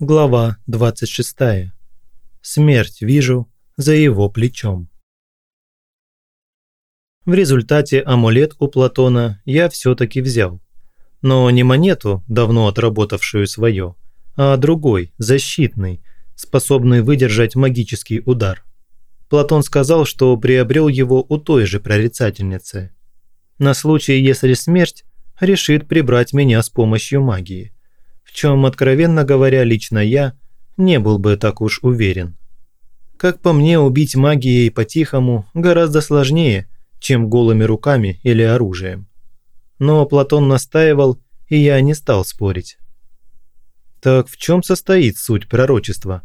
Глава 26. Смерть вижу за его плечом. В результате амулет у Платона я все-таки взял. Но не монету, давно отработавшую свое, а другой, защитный, способный выдержать магический удар. Платон сказал, что приобрел его у той же прорицательницы. На случай, если смерть решит прибрать меня с помощью магии – чем, откровенно говоря, лично я не был бы так уж уверен. Как по мне, убить магией по-тихому гораздо сложнее, чем голыми руками или оружием. Но Платон настаивал, и я не стал спорить. Так в чем состоит суть пророчества?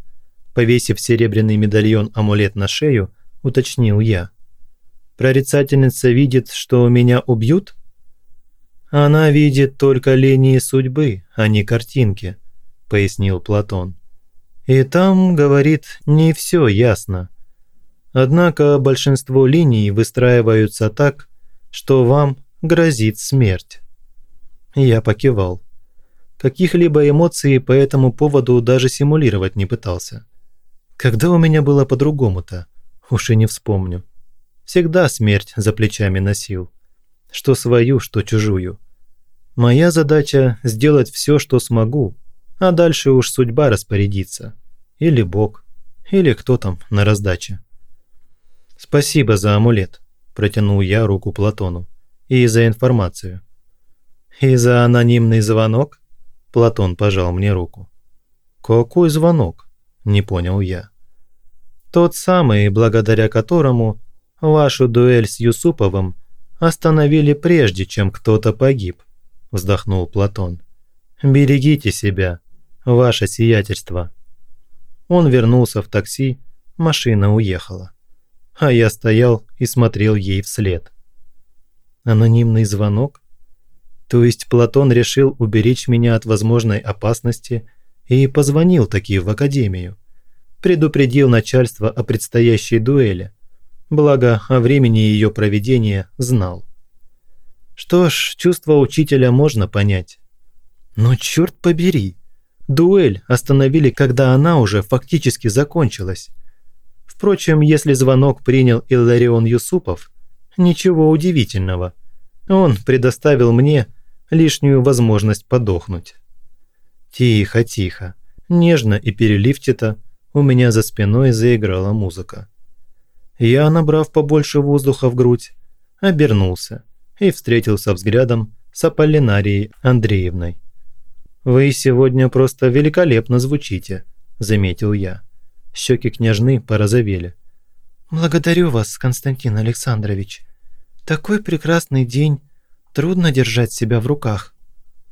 Повесив серебряный медальон-амулет на шею, уточнил я. Прорицательница видит, что меня убьют? «Она видит только линии судьбы, а не картинки», – пояснил Платон. «И там, говорит, не все ясно. Однако большинство линий выстраиваются так, что вам грозит смерть». Я покивал. Каких-либо эмоций по этому поводу даже симулировать не пытался. Когда у меня было по-другому-то? Уж и не вспомню. Всегда смерть за плечами носил. Что свою, что чужую. Моя задача – сделать все, что смогу, а дальше уж судьба распорядится. Или Бог, или кто там на раздаче. «Спасибо за амулет», – протянул я руку Платону. «И за информацию». «И за анонимный звонок?» Платон пожал мне руку. «Какой звонок?» – не понял я. «Тот самый, благодаря которому вашу дуэль с Юсуповым остановили прежде, чем кто-то погиб», вздохнул Платон. «Берегите себя, ваше сиятельство». Он вернулся в такси, машина уехала. А я стоял и смотрел ей вслед. Анонимный звонок? То есть Платон решил уберечь меня от возможной опасности и позвонил таки в академию. Предупредил начальство о предстоящей дуэли. Благо, о времени ее проведения знал. Что ж, чувство учителя можно понять. Но черт побери, дуэль остановили, когда она уже фактически закончилась. Впрочем, если звонок принял Илларион Юсупов, ничего удивительного. Он предоставил мне лишнюю возможность подохнуть. Тихо, тихо, нежно и переливчато у меня за спиной заиграла музыка. Я, набрав побольше воздуха в грудь, обернулся и встретился взглядом с Аполлинарией Андреевной. «Вы сегодня просто великолепно звучите», – заметил я. Щеки княжны порозовели. «Благодарю вас, Константин Александрович. Такой прекрасный день. Трудно держать себя в руках».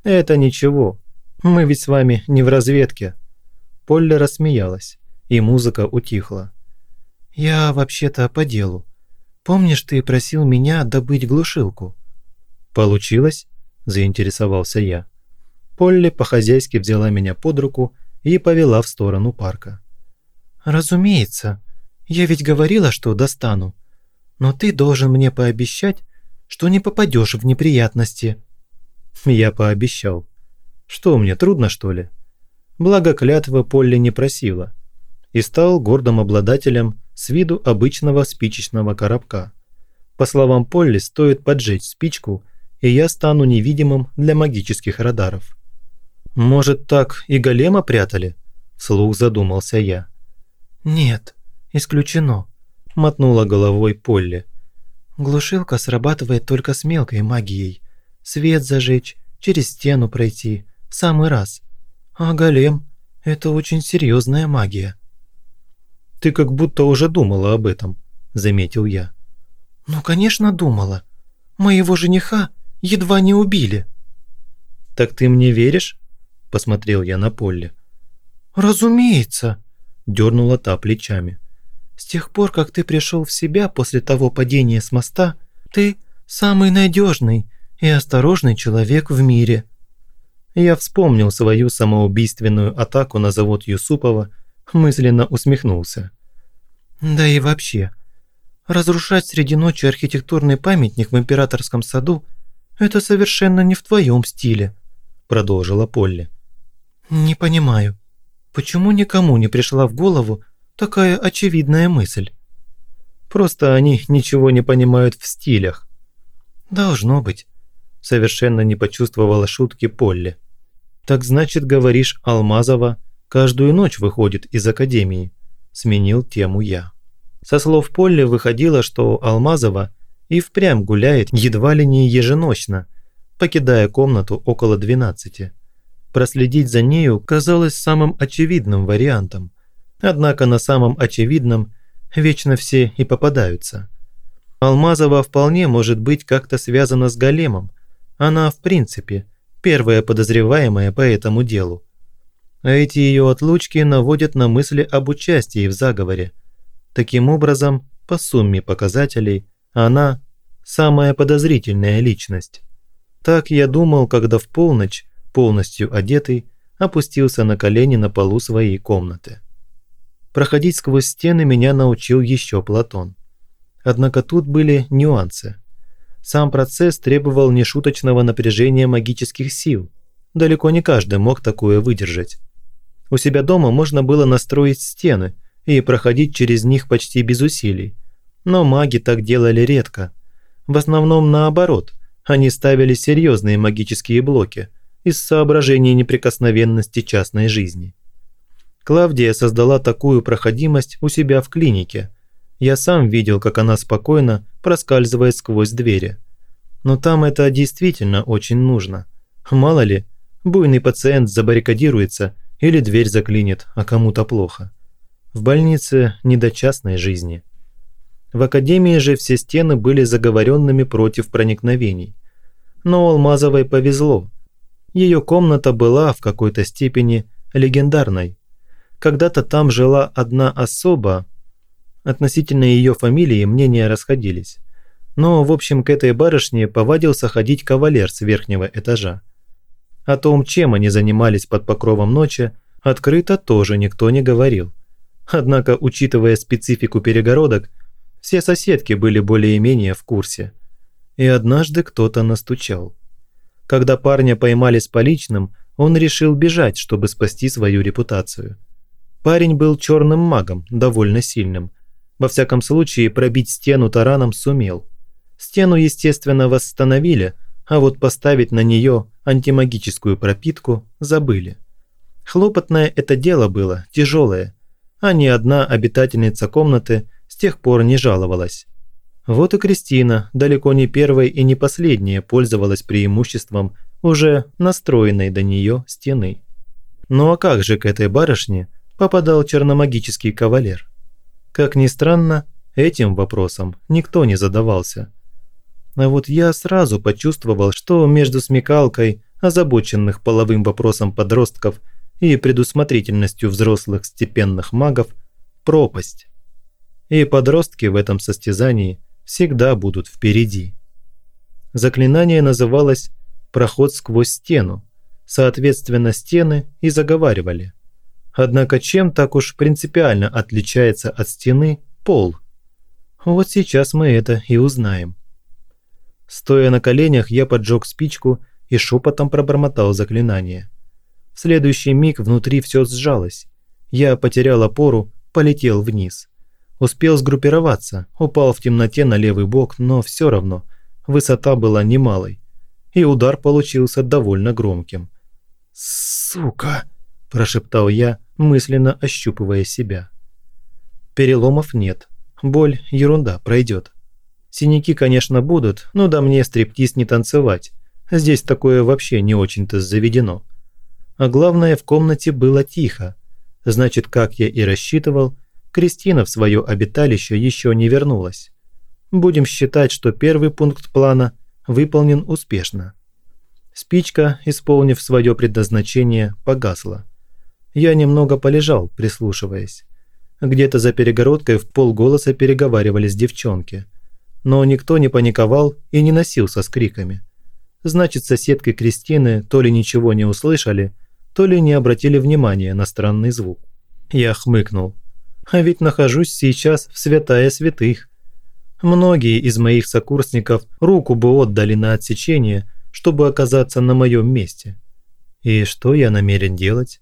«Это ничего. Мы ведь с вами не в разведке». Полли рассмеялась, и музыка утихла. «Я вообще-то по делу. Помнишь, ты просил меня добыть глушилку?» «Получилось?» – заинтересовался я. Полли по-хозяйски взяла меня под руку и повела в сторону парка. «Разумеется. Я ведь говорила, что достану. Но ты должен мне пообещать, что не попадешь в неприятности». Я пообещал. Что мне, трудно что ли? Благо клятвы Полли не просила. И стал гордым обладателем с виду обычного спичечного коробка. По словам Полли, стоит поджечь спичку, и я стану невидимым для магических радаров. «Может, так и голема прятали?» – вслух задумался я. «Нет, исключено», – мотнула головой Полли. «Глушилка срабатывает только с мелкой магией. Свет зажечь, через стену пройти, в самый раз. А голем – это очень серьезная магия». «Ты как будто уже думала об этом», – заметил я. «Ну, конечно, думала. Моего жениха едва не убили». «Так ты мне веришь?» – посмотрел я на Полли. «Разумеется», – дернула та плечами. «С тех пор, как ты пришел в себя после того падения с моста, ты самый надежный и осторожный человек в мире». Я вспомнил свою самоубийственную атаку на завод Юсупова мысленно усмехнулся. «Да и вообще, разрушать среди ночи архитектурный памятник в императорском саду – это совершенно не в твоем стиле», – продолжила Полли. «Не понимаю». Почему никому не пришла в голову такая очевидная мысль? Просто они ничего не понимают в стилях. Должно быть. Совершенно не почувствовала шутки Полли. Так значит, говоришь, Алмазова каждую ночь выходит из академии. Сменил тему я. Со слов Полли выходило, что Алмазова и впрямь гуляет едва ли не еженочно, покидая комнату около 12. Проследить за нею казалось самым очевидным вариантом. Однако на самом очевидном вечно все и попадаются. Алмазова вполне может быть как-то связана с Големом. Она, в принципе, первая подозреваемая по этому делу. А эти ее отлучки наводят на мысли об участии в заговоре. Таким образом, по сумме показателей, она – самая подозрительная личность. Так я думал, когда в полночь полностью одетый, опустился на колени на полу своей комнаты. Проходить сквозь стены меня научил еще Платон. Однако тут были нюансы. Сам процесс требовал нешуточного напряжения магических сил. Далеко не каждый мог такое выдержать. У себя дома можно было настроить стены и проходить через них почти без усилий. Но маги так делали редко. В основном наоборот, они ставили серьезные магические блоки – из соображений неприкосновенности частной жизни. Клавдия создала такую проходимость у себя в клинике. Я сам видел, как она спокойно проскальзывает сквозь двери. Но там это действительно очень нужно. Мало ли, буйный пациент забаррикадируется или дверь заклинит, а кому-то плохо. В больнице не до частной жизни. В академии же все стены были заговоренными против проникновений. Но Алмазовой повезло – ее комната была в какой-то степени легендарной. Когда-то там жила одна особа. Относительно ее фамилии мнения расходились. Но, в общем, к этой барышне повадился ходить кавалер с верхнего этажа. О том, чем они занимались под покровом ночи, открыто тоже никто не говорил. Однако, учитывая специфику перегородок, все соседки были более-менее в курсе. И однажды кто-то настучал. Когда парня поймали с поличным, он решил бежать, чтобы спасти свою репутацию. Парень был черным магом, довольно сильным. Во всяком случае, пробить стену тараном сумел. Стену, естественно, восстановили, а вот поставить на нее антимагическую пропитку забыли. Хлопотное это дело было, тяжелое, а ни одна обитательница комнаты с тех пор не жаловалась. Вот и Кристина, далеко не первая и не последняя, пользовалась преимуществом уже настроенной до нее стены. Ну а как же к этой барышне попадал черномагический кавалер? Как ни странно, этим вопросом никто не задавался. А вот я сразу почувствовал, что между смекалкой, озабоченных половым вопросом подростков и предусмотрительностью взрослых степенных магов, пропасть. И подростки в этом состязании – всегда будут впереди. Заклинание называлось «проход сквозь стену», соответственно, стены и заговаривали. Однако чем так уж принципиально отличается от стены пол? Вот сейчас мы это и узнаем. Стоя на коленях, я поджег спичку и шепотом пробормотал заклинание. В следующий миг внутри все сжалось. Я потерял опору, полетел вниз. Успел сгруппироваться, упал в темноте на левый бок, но все равно высота была немалой. И удар получился довольно громким. «Сука!» – прошептал я, мысленно ощупывая себя. Переломов нет. Боль – ерунда, пройдет. Синяки, конечно, будут, но да мне стриптиз не танцевать. Здесь такое вообще не очень-то заведено. А главное, в комнате было тихо. Значит, как я и рассчитывал, Кристина в свое обиталище еще не вернулась. Будем считать, что первый пункт плана выполнен успешно. Спичка, исполнив свое предназначение, погасла. Я немного полежал, прислушиваясь. Где-то за перегородкой в полголоса переговаривались девчонки. Но никто не паниковал и не носился с криками. Значит, соседки Кристины то ли ничего не услышали, то ли не обратили внимания на странный звук. Я хмыкнул. А ведь нахожусь сейчас в святая святых. Многие из моих сокурсников руку бы отдали на отсечение, чтобы оказаться на моем месте. И что я намерен делать?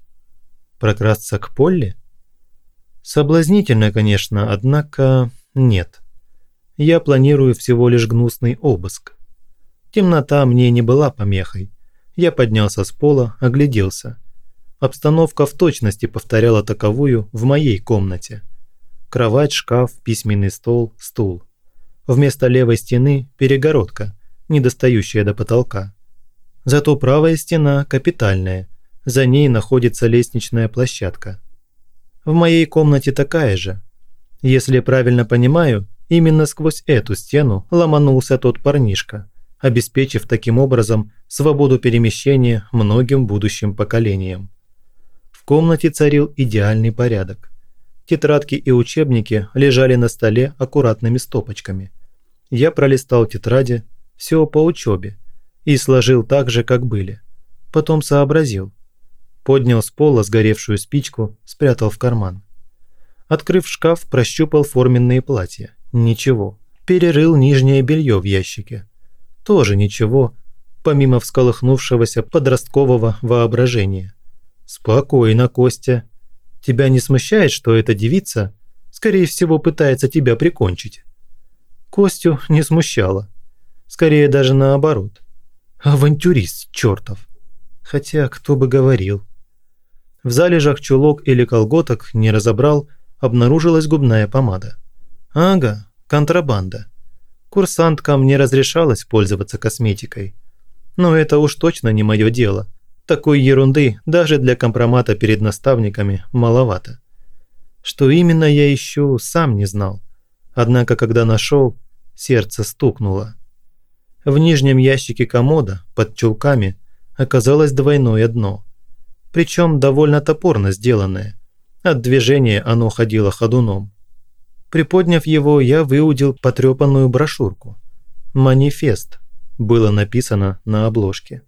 Прокрасться к Полли? Соблазнительно, конечно, однако нет. Я планирую всего лишь гнусный обыск. Темнота мне не была помехой. Я поднялся с пола, огляделся. Обстановка в точности повторяла таковую в моей комнате. Кровать, шкаф, письменный стол, стул. Вместо левой стены – перегородка, не достающая до потолка. Зато правая стена капитальная, за ней находится лестничная площадка. В моей комнате такая же. Если правильно понимаю, именно сквозь эту стену ломанулся тот парнишка, обеспечив таким образом свободу перемещения многим будущим поколениям. В комнате царил идеальный порядок. Тетрадки и учебники лежали на столе аккуратными стопочками. Я пролистал тетради, все по учебе, и сложил так же, как были. Потом сообразил. Поднял с пола сгоревшую спичку, спрятал в карман. Открыв шкаф, прощупал форменные платья. Ничего. Перерыл нижнее белье в ящике. Тоже ничего, помимо всколыхнувшегося подросткового воображения. «Спокойно, Костя. Тебя не смущает, что эта девица, скорее всего, пытается тебя прикончить?» Костю не смущало. Скорее даже наоборот. Авантюрист чертов. Хотя, кто бы говорил. В залежах чулок или колготок, не разобрал, обнаружилась губная помада. Ага, контрабанда. Курсанткам не разрешалось пользоваться косметикой. Но это уж точно не мое дело. Такой ерунды даже для компромата перед наставниками маловато. Что именно я ищу, сам не знал. Однако, когда нашел, сердце стукнуло. В нижнем ящике комода, под чулками, оказалось двойное дно. Причем довольно топорно сделанное. От движения оно ходило ходуном. Приподняв его, я выудил потрепанную брошюрку. «Манифест» было написано на обложке.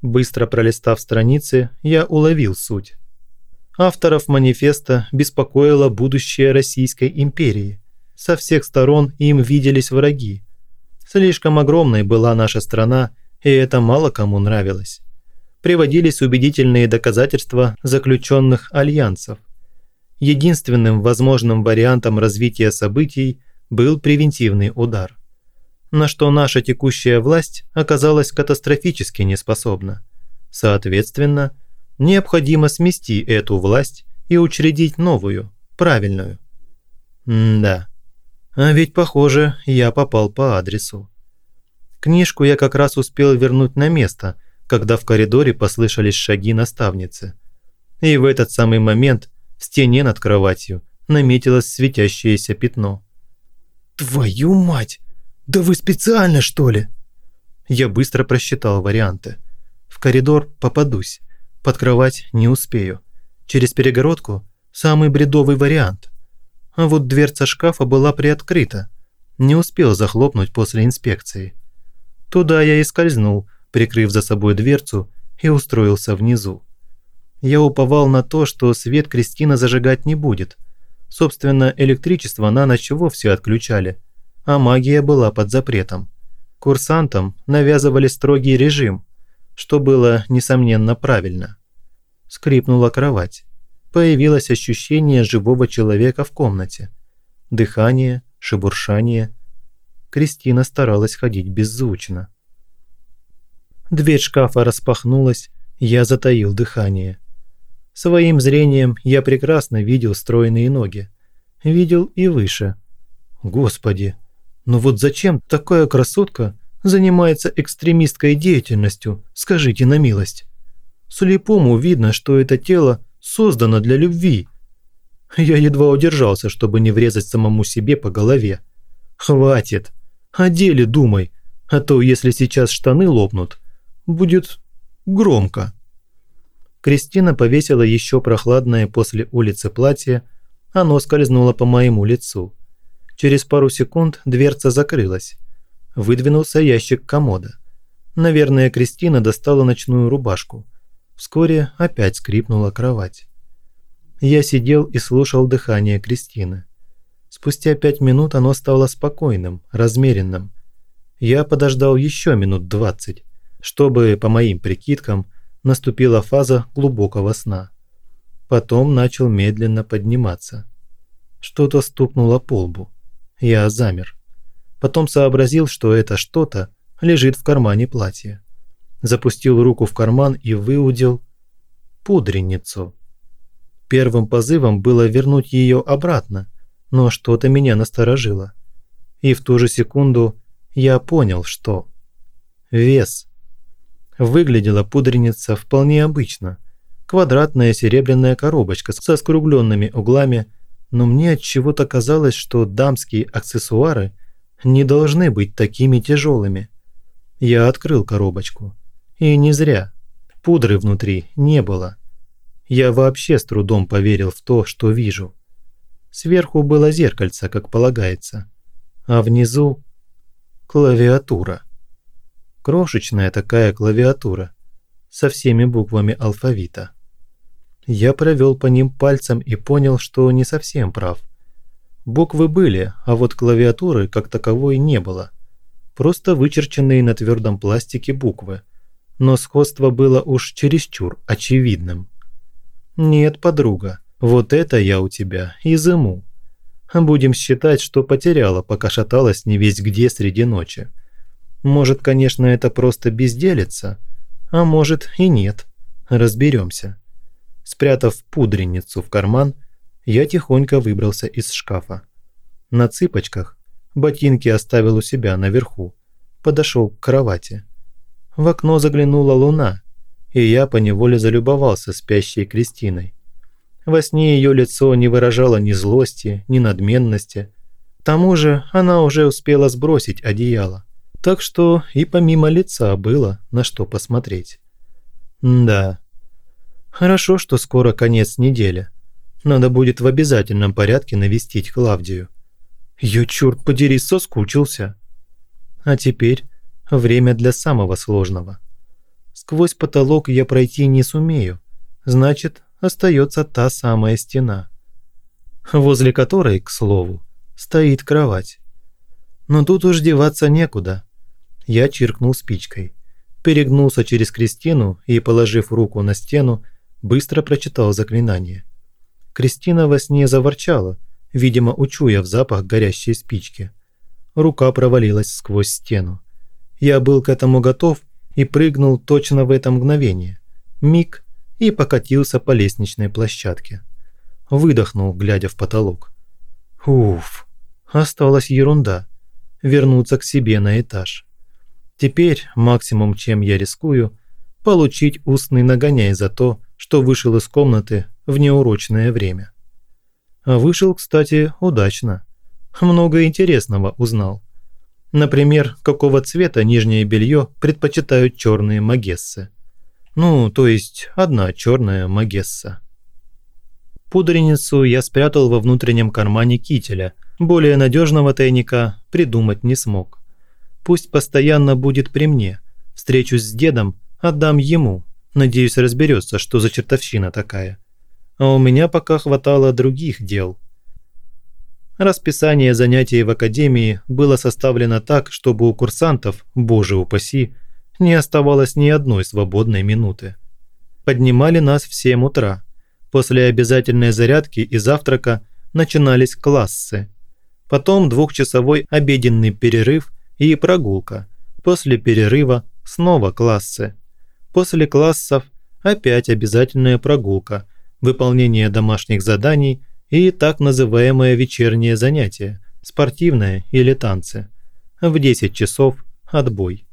Быстро пролистав страницы, я уловил суть. Авторов манифеста беспокоило будущее Российской империи. Со всех сторон им виделись враги, Слишком огромной была наша страна, и это мало кому нравилось. Приводились убедительные доказательства заключенных альянсов. Единственным возможным вариантом развития событий был превентивный удар. На что наша текущая власть оказалась катастрофически неспособна. Соответственно, необходимо смести эту власть и учредить новую, правильную. М да. А ведь, похоже, я попал по адресу. Книжку я как раз успел вернуть на место, когда в коридоре послышались шаги наставницы. И в этот самый момент в стене над кроватью наметилось светящееся пятно. «Твою мать! Да вы специально, что ли?» Я быстро просчитал варианты. В коридор попадусь, под кровать не успею. Через перегородку – самый бредовый вариант. А вот дверца шкафа была приоткрыта. Не успел захлопнуть после инспекции. Туда я и скользнул, прикрыв за собой дверцу, и устроился внизу. Я уповал на то, что свет Кристина зажигать не будет. Собственно, электричество на ночь вовсе отключали, а магия была под запретом. Курсантам навязывали строгий режим, что было, несомненно, правильно. Скрипнула кровать появилось ощущение живого человека в комнате. Дыхание, шебуршание. Кристина старалась ходить беззвучно. Дверь шкафа распахнулась, я затаил дыхание. Своим зрением я прекрасно видел стройные ноги. Видел и выше. Господи, ну вот зачем такая красотка занимается экстремистской деятельностью, скажите на милость? Слепому видно, что это тело создана для любви. Я едва удержался, чтобы не врезать самому себе по голове. Хватит. О деле думай, а то если сейчас штаны лопнут, будет громко. Кристина повесила еще прохладное после улицы платье, оно скользнуло по моему лицу. Через пару секунд дверца закрылась. Выдвинулся ящик комода. Наверное, Кристина достала ночную рубашку. Вскоре опять скрипнула кровать. Я сидел и слушал дыхание Кристины. Спустя пять минут оно стало спокойным, размеренным. Я подождал еще минут двадцать, чтобы, по моим прикидкам, наступила фаза глубокого сна. Потом начал медленно подниматься. Что-то стукнуло по лбу. Я замер. Потом сообразил, что это что-то лежит в кармане платья. Запустил руку в карман и выудил пудреницу. Первым позывом было вернуть ее обратно, но что-то меня насторожило. И в ту же секунду я понял, что... Вес. Выглядела пудреница вполне обычно. Квадратная серебряная коробочка со скругленными углами, но мне от чего-то казалось, что дамские аксессуары не должны быть такими тяжелыми. Я открыл коробочку. И не зря. Пудры внутри не было. Я вообще с трудом поверил в то, что вижу. Сверху было зеркальце, как полагается. А внизу – клавиатура. Крошечная такая клавиатура со всеми буквами алфавита. Я провел по ним пальцем и понял, что не совсем прав. Буквы были, а вот клавиатуры как таковой не было. Просто вычерченные на твердом пластике буквы. Но сходство было уж чересчур очевидным. «Нет, подруга, вот это я у тебя изыму. Будем считать, что потеряла, пока шаталась не весь где среди ночи. Может, конечно, это просто безделица, а может и нет. Разберемся. Спрятав пудреницу в карман, я тихонько выбрался из шкафа. На цыпочках ботинки оставил у себя наверху, подошел к кровати. В окно заглянула луна, и я поневоле залюбовался спящей Кристиной. Во сне ее лицо не выражало ни злости, ни надменности. К тому же она уже успела сбросить одеяло. Так что и помимо лица было на что посмотреть. Да. Хорошо, что скоро конец недели. Надо будет в обязательном порядке навестить Клавдию. Я, черт подери, соскучился. А теперь время для самого сложного. Сквозь потолок я пройти не сумею. Значит, остается та самая стена, возле которой, к слову, стоит кровать. Но тут уж деваться некуда. Я чиркнул спичкой, перегнулся через Кристину и, положив руку на стену, быстро прочитал заклинание. Кристина во сне заворчала, видимо, учуяв запах горящей спички. Рука провалилась сквозь стену. Я был к этому готов и прыгнул точно в это мгновение. Миг, и покатился по лестничной площадке. Выдохнул, глядя в потолок. Уф, осталась ерунда. Вернуться к себе на этаж. Теперь максимум, чем я рискую, получить устный нагоняй за то, что вышел из комнаты в неурочное время. Вышел, кстати, удачно. Много интересного узнал. Например, какого цвета нижнее белье предпочитают черные магессы. Ну, то есть одна черная магесса. Пудреницу я спрятал во внутреннем кармане кителя. Более надежного тайника придумать не смог. Пусть постоянно будет при мне. Встречусь с дедом, отдам ему. Надеюсь, разберется, что за чертовщина такая. А у меня пока хватало других дел. Расписание занятий в академии было составлено так, чтобы у курсантов, боже упаси, не оставалось ни одной свободной минуты. Поднимали нас в 7 утра. После обязательной зарядки и завтрака начинались классы. Потом двухчасовой обеденный перерыв и прогулка. После перерыва снова классы. После классов опять обязательная прогулка, выполнение домашних заданий и так называемое вечернее занятие, спортивное или танцы. В 10 часов отбой.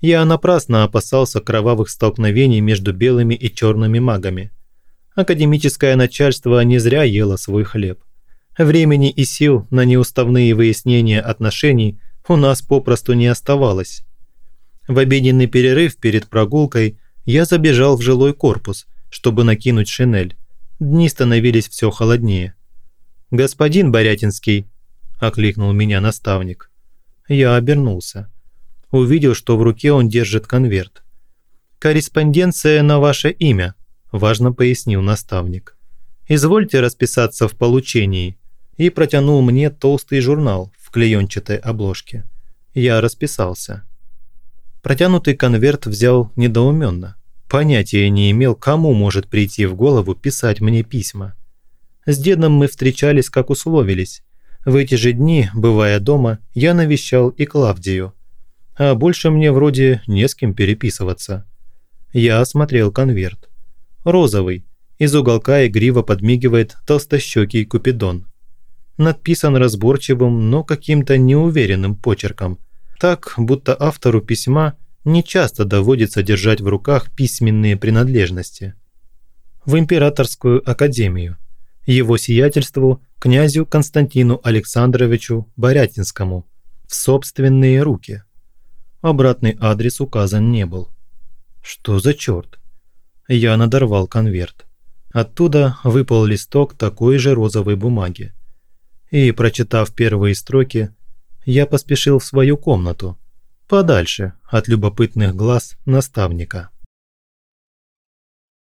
Я напрасно опасался кровавых столкновений между белыми и черными магами. Академическое начальство не зря ело свой хлеб. Времени и сил на неуставные выяснения отношений у нас попросту не оставалось. В обеденный перерыв перед прогулкой я забежал в жилой корпус, чтобы накинуть шинель. Дни становились все холоднее. «Господин Борятинский», – окликнул меня наставник. Я обернулся увидел, что в руке он держит конверт. «Корреспонденция на ваше имя», – важно пояснил наставник. «Извольте расписаться в получении» и протянул мне толстый журнал в клеенчатой обложке. Я расписался. Протянутый конверт взял недоуменно. Понятия не имел, кому может прийти в голову писать мне письма. С дедом мы встречались, как условились. В эти же дни, бывая дома, я навещал и Клавдию. А больше мне вроде не с кем переписываться. Я осмотрел конверт. Розовый. Из уголка игриво подмигивает толстощекий Купидон. Надписан разборчивым, но каким-то неуверенным почерком. Так, будто автору письма не часто доводится держать в руках письменные принадлежности. В Императорскую академию. Его сиятельству князю Константину Александровичу Борятинскому в собственные руки. Обратный адрес указан не был. Что за черт? Я надорвал конверт. Оттуда выпал листок такой же розовой бумаги. И, прочитав первые строки, я поспешил в свою комнату, подальше от любопытных глаз наставника.